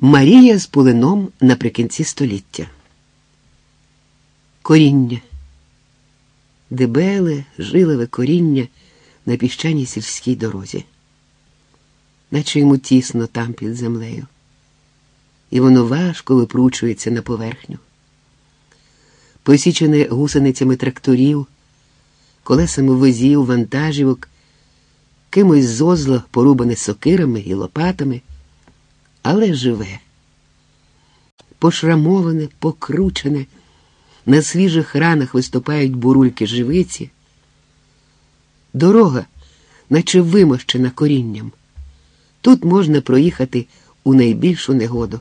Марія з полином наприкінці століття. Коріння. Дебеле, жилове коріння на піщаній сільській дорозі, наче йому тісно там під землею, і воно важко випручується на поверхню. Посічене гусеницями тракторів, колесами возів, вантажівок, кимось зозло порубане сокирами і лопатами, але живе, пошрамоване, покручене. На свіжих ранах виступають бурульки живиці. Дорога, наче вимощена корінням. Тут можна проїхати у найбільшу негоду.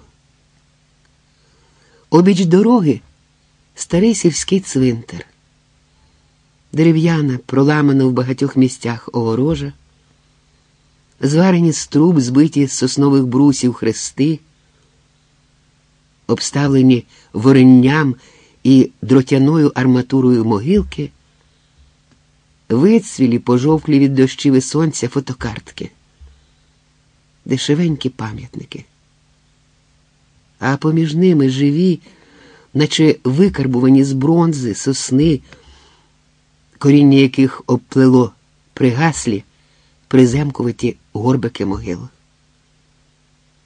Обіч дороги старий сільський цвинтар, дерев'яна, проламана в багатьох місцях огорожа, зварені з труб, збиті з соснових брусів хрести, обставлені воренням і дротяною арматурою могилки, вицвілі пожовклі від дощів і сонця фотокартки, дешевенькі пам'ятники. А поміж ними живі, наче викарбувані з бронзи, сосни, коріння яких обплело пригаслі, приземкуваті горбики могил.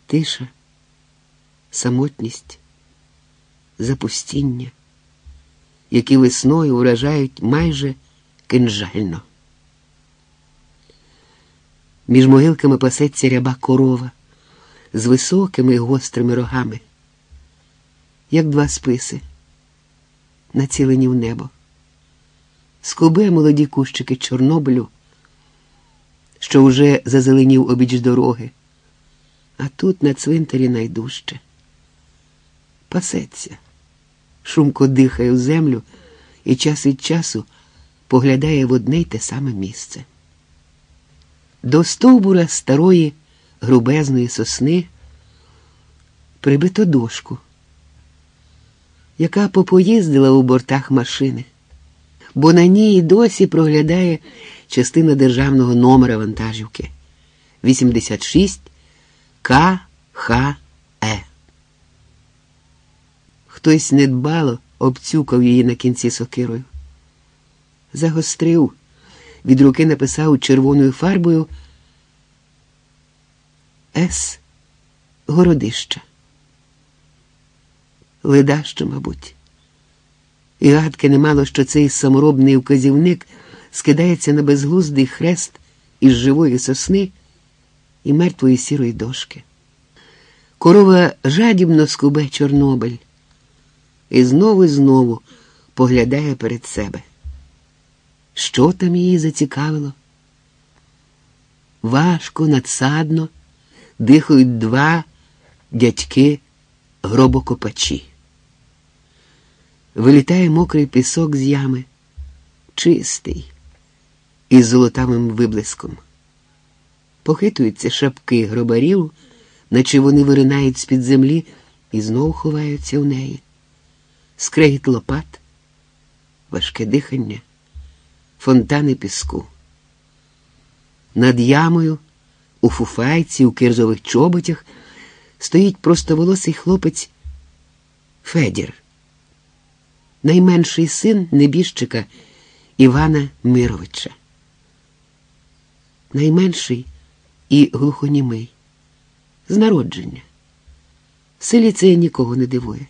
Тиша, самотність, запустіння які весною вражають майже кинжально. Між могилками пасеться ряба корова з високими гострими рогами, як два списи, націлені в небо. Скубе молоді кущики Чорнобилю, що вже зазеленів обіч дороги, а тут на цвинтарі найдужче. Пасеться шумко дихає у землю і час від часу поглядає в одне й те саме місце. До стовбура старої грубезної сосни прибито дошку, яка попоїздила у бортах машини, бо на ній досі проглядає частина державного номера вантажівки 86 КХ. Хтось недбало обцюкав її на кінці сокирою. Загострив, від руки написав червоною фарбою С. Городища. Ледащо, мабуть. І гадки немало, що цей саморобний вказівник скидається на безглуздий хрест із живої сосни і мертвої сірої дошки. Корова жадібно скубе Чорнобиль і знову і знову поглядає перед себе. Що там її зацікавило? Важко, надсадно дихають два дядьки гробокопачі. Вилітає мокрий пісок з ями, чистий, із золотавим виблиском. Похитуються шапки гробарів, наче вони виринають з-під землі і знов ховаються в неї скрегіт лопат, важке дихання, фонтани піску. Над ямою, у фуфайці, у кирзових чоботях, стоїть простоволосий хлопець Федір, найменший син небіжчика Івана Мировича. Найменший і глухонімий, з народження. В селі це нікого не дивує.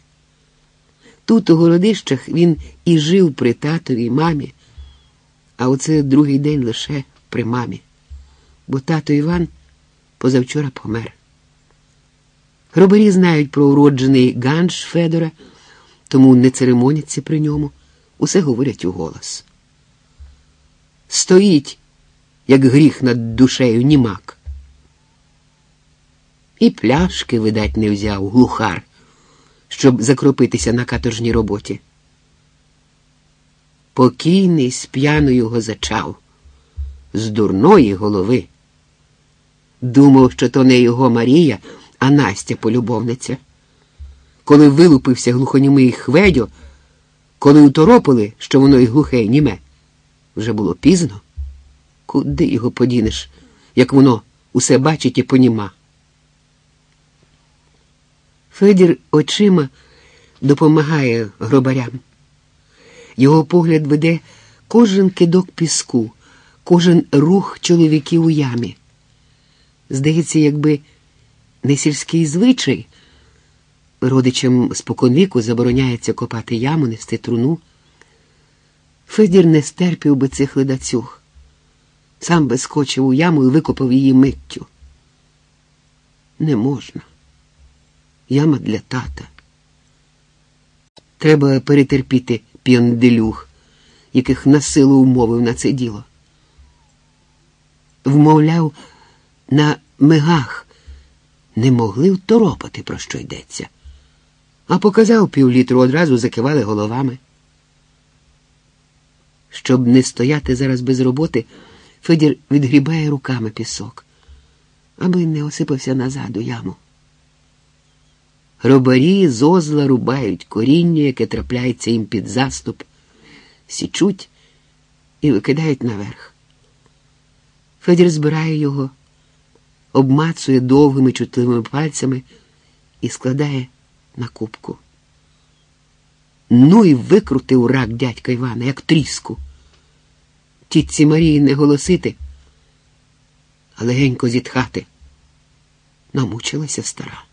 Тут, у городищах, він і жив при татовій мамі, а оце другий день лише при мамі, бо тато Іван позавчора помер. Гробарі знають про уроджений ганж Федора, тому не церемоняться при ньому, усе говорять у голос. Стоїть, як гріх над душею німак. І пляшки, видать, не взяв глухар щоб закропитися на каторжній роботі. Покійний з п'яною го зачав, з дурної голови. Думав, що то не його Марія, а Настя полюбовниця. Коли вилупився глухонімий хведьо, коли уторопили, що воно й глухе й німе, вже було пізно. Куди його подінеш, як воно усе бачить і поніма? Федір очима допомагає гробарям. Його погляд веде кожен кидок піску, кожен рух чоловіків у ямі. Здається, якби не сільський звичай, родичам споконвіку забороняється копати яму, нести труну. Федір не стерпів би цих ледацюг. Сам би скочив у яму і викопав її миттю. Не можна. Яма для тата. Треба перетерпіти піонделюх, яких насилу умовив на це діло. Вмовляв, на мигах не могли второпати, про що йдеться, а показав півлітру одразу закивали головами. Щоб не стояти зараз без роботи, Федір відгрібає руками пісок, аби не осипався назад у яму. Робарі з озла рубають коріння, яке трапляється їм під заступ, січуть і викидають наверх. Федір збирає його, обмацує довгими чутливими пальцями і складає на кубку. Ну і викрутив рак дядька Івана, як тріску. Тітці Марії не голосити, а легенько зітхати. Намучилася стара.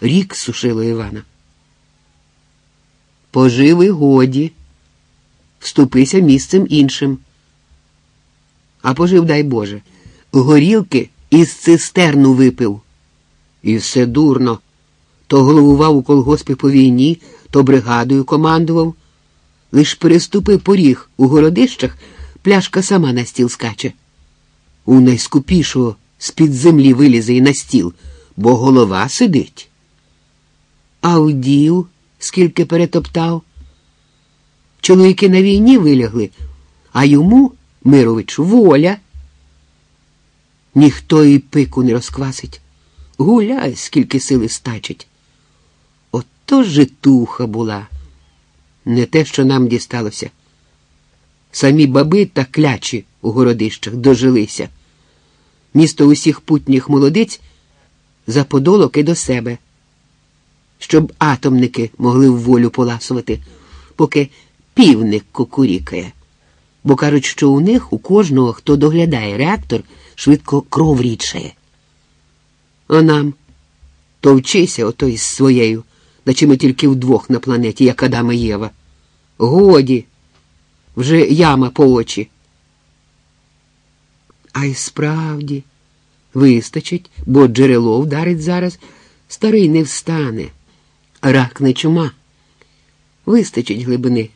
Рік сушило Івана. Поживи годі, вступися місцем іншим. А пожив, дай Боже, горілки із цистерну випив. І все дурно. То головував у колгоспі по війні, то бригадою командував. Лиш переступив поріг у городищах, пляшка сама на стіл скаче. У найскупішого з-під землі вилізе і на стіл, бо голова сидить. А вдів, скільки перетоптав. Чоловіки на війні вилягли, а йому, Мирович, воля. Ніхто і пику не розквасить. Гуляй, скільки сили стачить. Ото житуха була, не те, що нам дісталося. Самі баби та клячі у городищах дожилися. Місто усіх путніх молодиць за подолок і до себе, щоб атомники могли в волю поласувати, поки півник кукурікає. Бо кажуть, що у них у кожного, хто доглядає реактор, швидко кров рідшає. А нам то вчися ото із своєю, наче ми тільки вдвох на планеті, як Адам і Єва. Годі, вже яма по очі. А й справді вистачить, бо джерело вдарить зараз, старий не встане, рак не чума. Вистачить глибини.